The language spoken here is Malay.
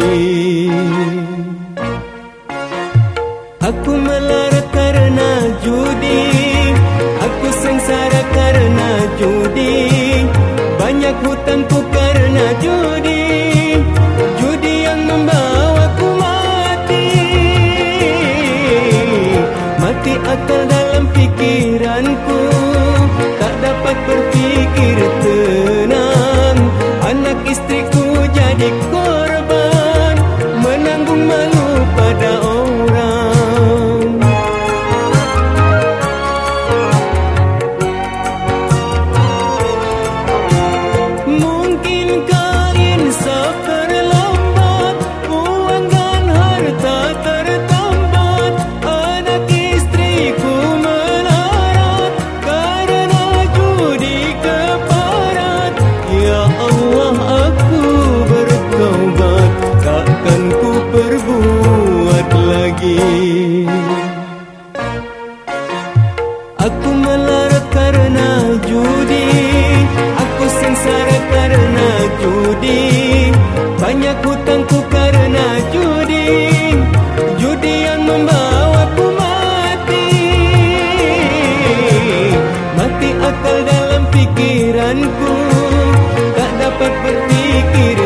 lagi Aku melarat karena judi Aku sengsara karena judi. Banyak hutangku karena judi Judi yang membawaku mati. Mati akal dalam pikiranku Tak dapat berpikir tenang. Anak istriku jadi Aku melarat karena judi. Aku sengsara karena judi. Banyak hutangku karena judi. Judi yang membawaku mati. Mati akal dalam fikiranku Tak dapat berfikir